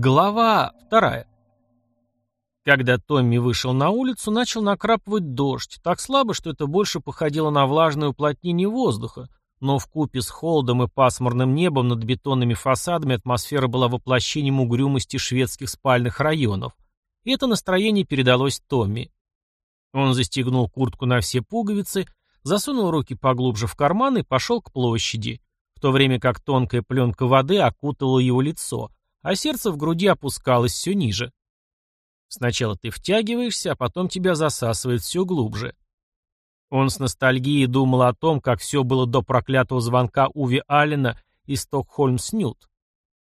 Глава вторая. Когда Томми вышел на улицу, начал накрапывать дождь, так слабо, что это больше походило на влажное уплотнение воздуха, но в купе с холодом и пасмурным небом над бетонными фасадами атмосфера была воплощением угрюмости шведских спальных районов, и это настроение передалось Томми. Он застегнул куртку на все пуговицы, засунул руки поглубже в карман и пошел к площади, в то время как тонкая пленка воды окутала его лицо – а сердце в груди опускалось все ниже. Сначала ты втягиваешься, а потом тебя засасывает все глубже. Он с ностальгией думал о том, как все было до проклятого звонка Уви Аллена из Стокхольм-Снют.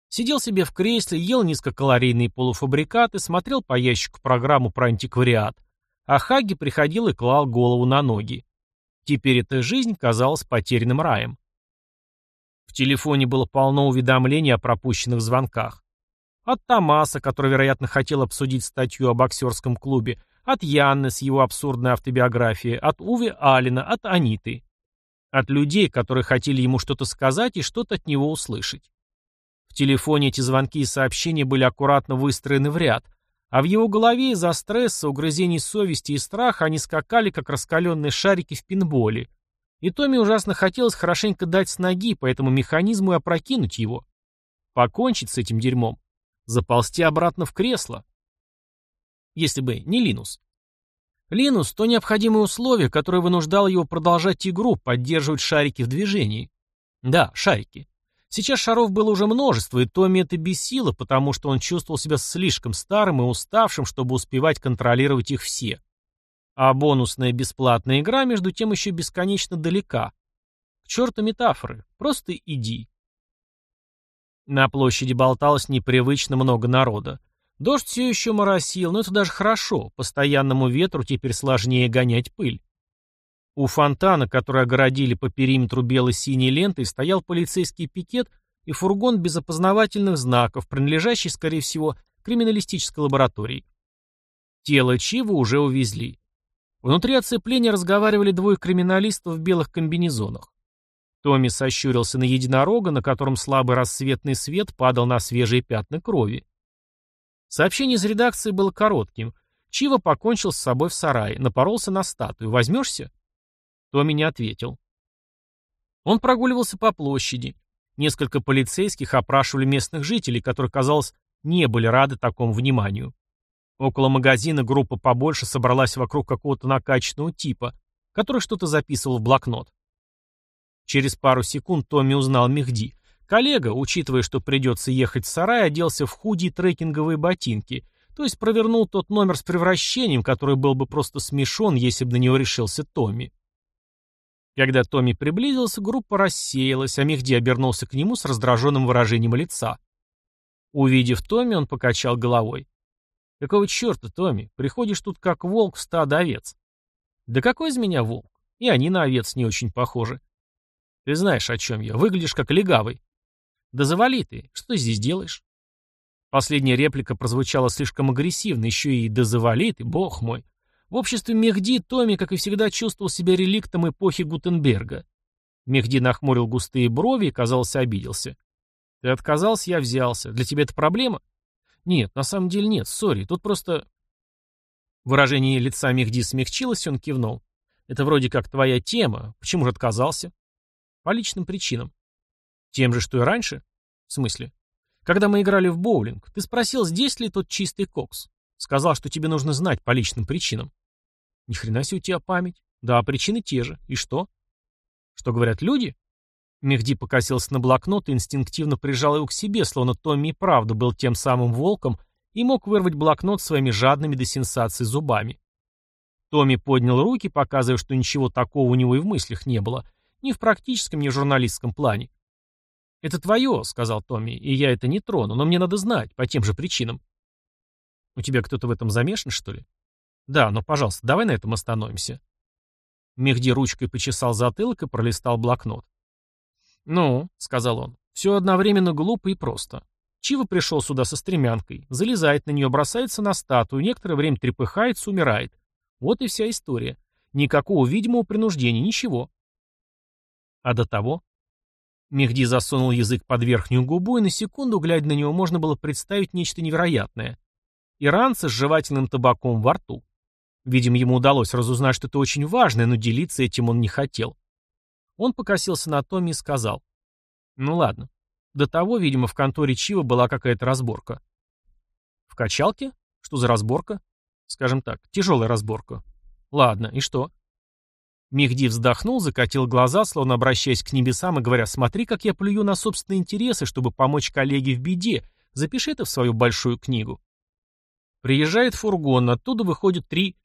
Сидел себе в кресле, ел низкокалорийные полуфабрикаты, смотрел по ящику программу про антиквариат, а Хаги приходил и клал голову на ноги. Теперь эта жизнь казалась потерянным раем. В телефоне было полно уведомлений о пропущенных звонках. От Томаса, который, вероятно, хотел обсудить статью о боксерском клубе, от Янны с его абсурдной автобиографией, от Уви Алина, от Аниты. От людей, которые хотели ему что-то сказать и что-то от него услышать. В телефоне эти звонки и сообщения были аккуратно выстроены в ряд, а в его голове из-за стресса, угрызений совести и страха они скакали, как раскаленные шарики в пинболе, и Томми ужасно хотелось хорошенько дать с ноги по этому механизму и опрокинуть его. Покончить с этим дерьмом. Заползти обратно в кресло. Если бы не Линус. Линус — то необходимое условие, которое вынуждало его продолжать игру, поддерживать шарики в движении. Да, шарики. Сейчас шаров было уже множество, и Томми это бесило, потому что он чувствовал себя слишком старым и уставшим, чтобы успевать контролировать их все. А бонусная бесплатная игра, между тем, еще бесконечно далека. К черту метафоры. Просто иди. На площади болталось непривычно много народа. Дождь все еще моросил, но это даже хорошо. Постоянному ветру теперь сложнее гонять пыль. У фонтана, который огородили по периметру бело-синей лентой, стоял полицейский пикет и фургон без опознавательных знаков, принадлежащий, скорее всего, криминалистической лаборатории. Тело Чива уже увезли. Внутри оцепления разговаривали двое криминалистов в белых комбинезонах. Томми сощурился на единорога, на котором слабый рассветный свет падал на свежие пятна крови. Сообщение из редакции было коротким. Чива покончил с собой в сарае, напоролся на статую. «Возьмешься?» Томми не ответил. Он прогуливался по площади. Несколько полицейских опрашивали местных жителей, которые, казалось, не были рады такому вниманию. Около магазина группа побольше собралась вокруг какого-то накачанного типа, который что-то записывал в блокнот. Через пару секунд Томми узнал Мехди. Коллега, учитывая, что придется ехать в сарай, оделся в худи и трекинговые ботинки, то есть провернул тот номер с превращением, который был бы просто смешон, если бы на него решился Томми. Когда Томми приблизился, группа рассеялась, а Мехди обернулся к нему с раздраженным выражением лица. Увидев Томми, он покачал головой. Какого черта, Томми? Приходишь тут как волк в стадо овец. Да какой из меня волк? И они на овец не очень похожи. Ты знаешь, о чем я. Выглядишь как легавый. Да завали ты. Что здесь делаешь? Последняя реплика прозвучала слишком агрессивно, еще и «да завали ты, бог мой». В обществе Мехди Томми, как и всегда, чувствовал себя реликтом эпохи Гутенберга. Мехди нахмурил густые брови и, казалось, обиделся. «Ты отказался, я взялся. Для тебя это проблема?» «Нет, на самом деле нет, сори, тут просто...» Выражение лица Мехди смягчилось, он кивнул. «Это вроде как твоя тема. Почему же отказался?» «По личным причинам». «Тем же, что и раньше?» «В смысле?» «Когда мы играли в боулинг, ты спросил, здесь ли тот чистый кокс. Сказал, что тебе нужно знать по личным причинам». «Ни хрена себе у тебя память. Да, причины те же. И что?» «Что говорят люди?» Мехди покосился на блокнот и инстинктивно прижал его к себе, словно Томми и правда был тем самым волком и мог вырвать блокнот своими жадными до сенсации зубами. Томми поднял руки, показывая, что ничего такого у него и в мыслях не было, ни в практическом, ни в журналистском плане. «Это твое», — сказал Томми, — «и я это не трону, но мне надо знать, по тем же причинам». «У тебя кто-то в этом замешан, что ли?» «Да, но, пожалуйста, давай на этом остановимся». Мехди ручкой почесал затылок и пролистал блокнот. «Ну», — сказал он, — «все одновременно глупо и просто. Чива пришел сюда со стремянкой, залезает на нее, бросается на статую, некоторое время трепыхается, умирает. Вот и вся история. Никакого видимого принуждения, ничего». «А до того?» Мехди засунул язык под верхнюю губу, и на секунду, глядя на него, можно было представить нечто невероятное. Иранца с жевательным табаком во рту. Видимо, ему удалось разузнать что-то очень важное, но делиться этим он не хотел. Он покосился на Томми и сказал. «Ну ладно. До того, видимо, в конторе Чива была какая-то разборка». «В качалке? Что за разборка?» «Скажем так, тяжелая разборка». «Ладно, и что?» Мехди вздохнул, закатил глаза, словно обращаясь к небесам и говоря, «Смотри, как я плюю на собственные интересы, чтобы помочь коллеге в беде. Запиши это в свою большую книгу». Приезжает фургон, оттуда выходят три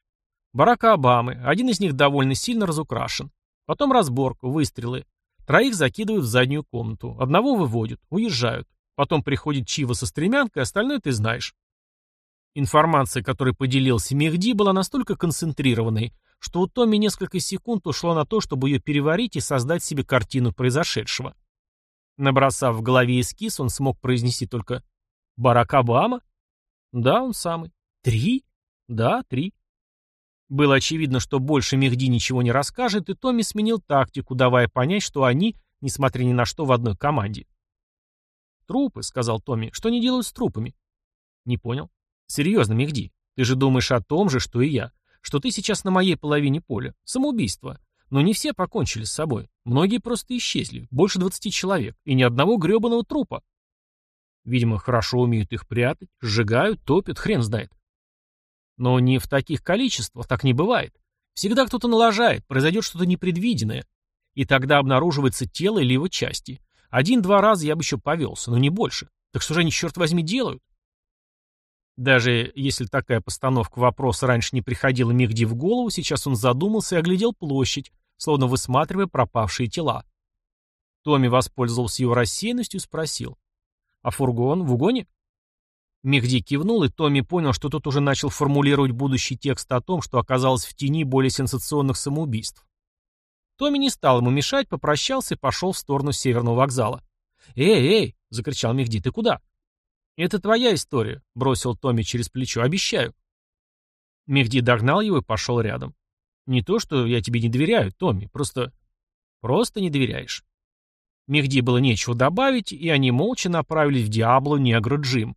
Барака Обамы, один из них довольно сильно разукрашен. Потом разборка, выстрелы. Троих закидывают в заднюю комнату. Одного выводят, уезжают. Потом приходит Чива со стремянкой, остальное ты знаешь. Информация, которой поделился Мехди, была настолько концентрированной, что у Томми несколько секунд ушло на то, чтобы ее переварить и создать себе картину произошедшего. Набросав в голове эскиз, он смог произнести только «Барак Обама?» «Да, он самый». «Три?» «Да, три». Было очевидно, что больше Мехди ничего не расскажет, и Томми сменил тактику, давая понять, что они, несмотря ни на что, в одной команде. «Трупы», — сказал Томми. «Что они делают с трупами?» «Не понял». «Серьезно, Мехди, ты же думаешь о том же, что и я что ты сейчас на моей половине поля. Самоубийство. Но не все покончили с собой. Многие просто исчезли. Больше двадцати человек. И ни одного гребаного трупа. Видимо, хорошо умеют их прятать, сжигают, топят, хрен знает. Но не в таких количествах, так не бывает. Всегда кто-то налажает, произойдет что-то непредвиденное. И тогда обнаруживается тело или его части. Один-два раза я бы еще повелся, но не больше. Так что же они, черт возьми, делают? Даже если такая постановка вопроса раньше не приходила Мехди в голову, сейчас он задумался и оглядел площадь, словно высматривая пропавшие тела. Томми воспользовался его рассеянностью и спросил. «А фургон в угоне?» Мехди кивнул, и Томми понял, что тот уже начал формулировать будущий текст о том, что оказалось в тени более сенсационных самоубийств. Томми не стал ему мешать, попрощался и пошел в сторону северного вокзала. «Эй, эй!» — закричал Мехди. «Ты куда?» «Это твоя история», — бросил Томми через плечо, — «обещаю». Мехди догнал его и пошел рядом. «Не то, что я тебе не доверяю, Томми, просто... просто не доверяешь». Мехди было нечего добавить, и они молча направились в Диабло Негро Джим.